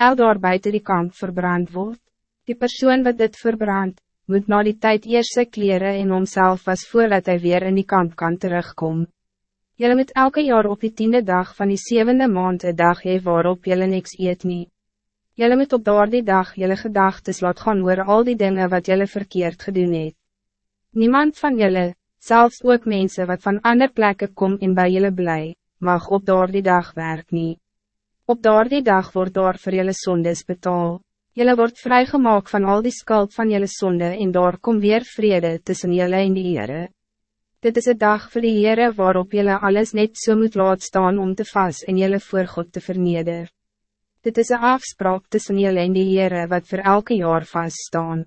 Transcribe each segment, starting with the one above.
Eldaar buiten die kamp verbrand wordt. Die persoon wat dit verbrand, moet na die tijd eerst sy kleren en homself was voordat hij weer in die kamp kan terugkomen. Jullie moet elke jaar op die tiende dag van die zevende maand een dag hee waarop jullie niks eet nie. Jullie moet op daardie dag jullie gedagtes laat gaan oor al die dingen wat jullie verkeerd gedoen het. Niemand van jullie, zelfs ook mensen wat van andere plekken kom en bij jullie blij, mag op daardie dag werk nie. Op daardie dag wordt daar voor jullie zondes betaal. Jullie wordt vrijgemaakt van al die skuld van jullie zonde en daar kom weer vrede tussen jullie en die Heere. Dit is een dag voor die Heere waarop jullie alles net zo so moet laat staan om te vast en jullie voor God te verneder. Dit is een afspraak tussen jullie en die Heere wat voor elke jaar vaststaan.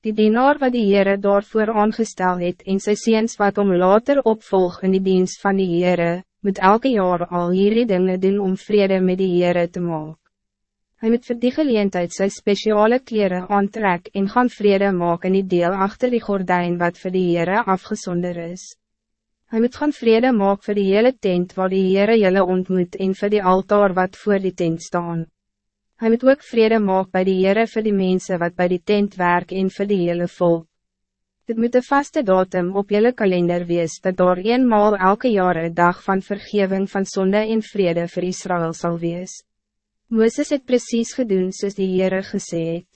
Die dienaar wat die Heere daarvoor aangestel het en sy seens wat om later opvolg in die dienst van die Heere, moet elke jaar al hierdie dinge doen om vrede met die Heere te maken. Hij moet vir die geleentheid sy speciale kleren aantrek en gaan vrede maak in die deel achter die gordijn wat voor die Heere afgezonder is. Hij moet gaan vrede maak voor die hele tent waar die Heere jylle ontmoet en voor die altaar wat voor die tent staan. Hij moet ook vrede maak bij die Heere voor die mensen wat bij die tent werk en voor die hele volk. Dit moet een vaste datum op jullie kalender wees dat door eenmaal elke jaar een dag van vergeving van zonde en vrede voor Israël zal wees. Moeses het precies gedoen soos die Heere gesê het.